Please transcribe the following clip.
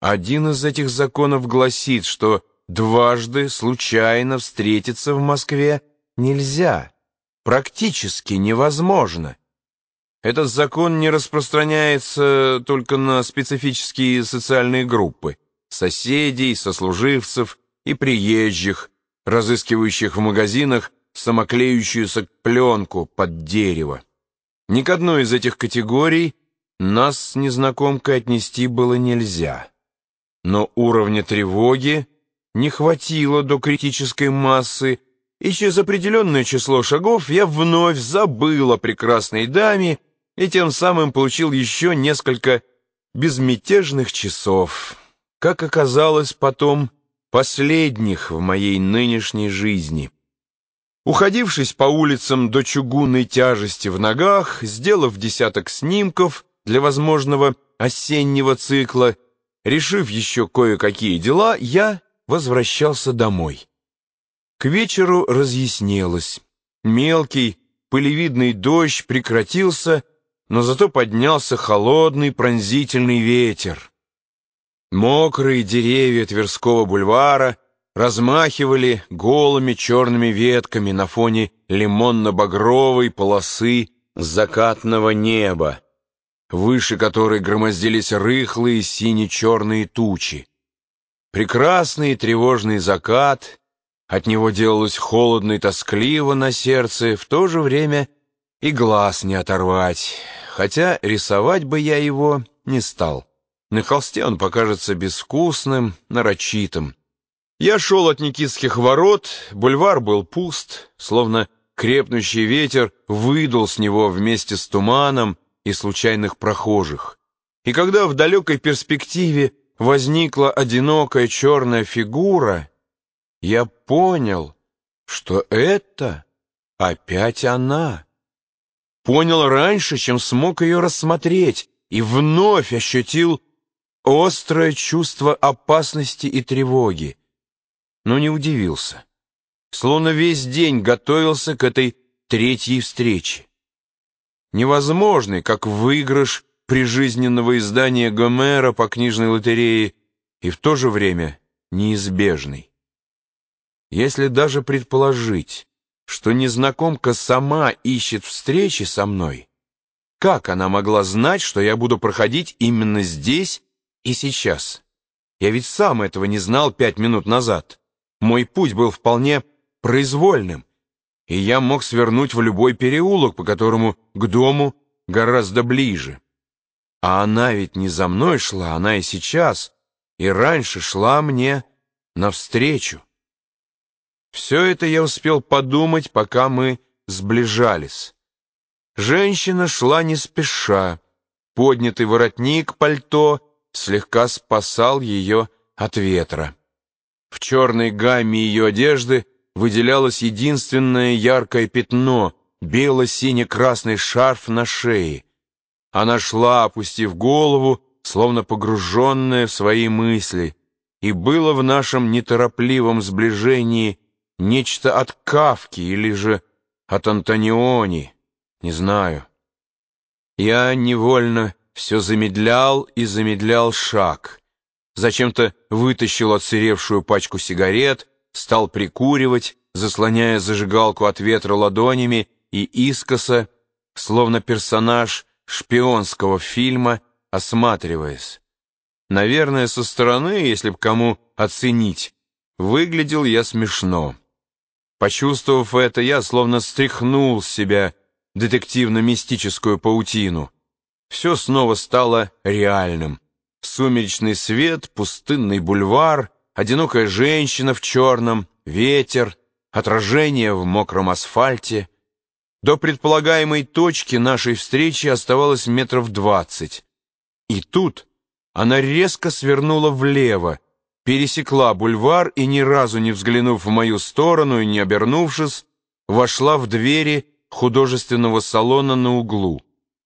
Один из этих законов гласит, что дважды случайно встретиться в Москве нельзя, практически невозможно. Этот закон не распространяется только на специфические социальные группы – соседей, сослуживцев и приезжих, разыскивающих в магазинах самоклеющуюся пленку под дерево. Ни к одной из этих категорий нас с незнакомкой отнести было нельзя. Но уровня тревоги не хватило до критической массы, и через определенное число шагов я вновь забыл о прекрасной даме и тем самым получил еще несколько безмятежных часов. Как оказалось потом, последних в моей нынешней жизни. Уходившись по улицам до чугунной тяжести в ногах, сделав десяток снимков для возможного осеннего цикла, решив еще кое-какие дела, я возвращался домой. К вечеру разъяснилось. Мелкий, пылевидный дождь прекратился, но зато поднялся холодный пронзительный ветер. Мокрые деревья Тверского бульвара размахивали голыми черными ветками на фоне лимонно-багровой полосы закатного неба, выше которой громоздились рыхлые сине-черные тучи. Прекрасный тревожный закат, от него делалось холодно и тоскливо на сердце, в то же время и глаз не оторвать, хотя рисовать бы я его не стал. На холсте он покажется безвкусным, нарочитым. Я шел от Никитских ворот, бульвар был пуст, словно крепнущий ветер выдул с него вместе с туманом и случайных прохожих. И когда в далекой перспективе возникла одинокая черная фигура, я понял, что это опять она. Понял раньше, чем смог ее рассмотреть, и вновь ощутил острое чувство опасности и тревоги, но не удивился. Словно весь день готовился к этой третьей встрече. Невозможный, как выигрыш прижизненного издания Гомера по книжной лотерее, и в то же время неизбежный. Если даже предположить, что незнакомка сама ищет встречи со мной, как она могла знать, что я буду проходить именно здесь и сейчас. Я ведь сам этого не знал пять минут назад. Мой путь был вполне произвольным, и я мог свернуть в любой переулок, по которому к дому гораздо ближе. А она ведь не за мной шла, она и сейчас, и раньше шла мне навстречу. Все это я успел подумать, пока мы сближались. Женщина шла не спеша, поднятый воротник пальто слегка спасал ее от ветра. В черной гамме ее одежды выделялось единственное яркое пятно — бело-сине-красный шарф на шее. Она шла, опустив голову, словно погруженная в свои мысли, и было в нашем неторопливом сближении нечто от Кавки или же от Антониони, не знаю. Я невольно все замедлял и замедлял шаг. Зачем-то вытащил отсыревшую пачку сигарет, стал прикуривать, заслоняя зажигалку от ветра ладонями и искоса, словно персонаж шпионского фильма, осматриваясь. Наверное, со стороны, если б кому оценить, выглядел я смешно. Почувствовав это, я словно стряхнул с себя детективно-мистическую паутину все снова стало реальным. Сумеречный свет, пустынный бульвар, одинокая женщина в черном, ветер, отражение в мокром асфальте. До предполагаемой точки нашей встречи оставалось метров двадцать. И тут она резко свернула влево, пересекла бульвар и, ни разу не взглянув в мою сторону и не обернувшись, вошла в двери художественного салона на углу.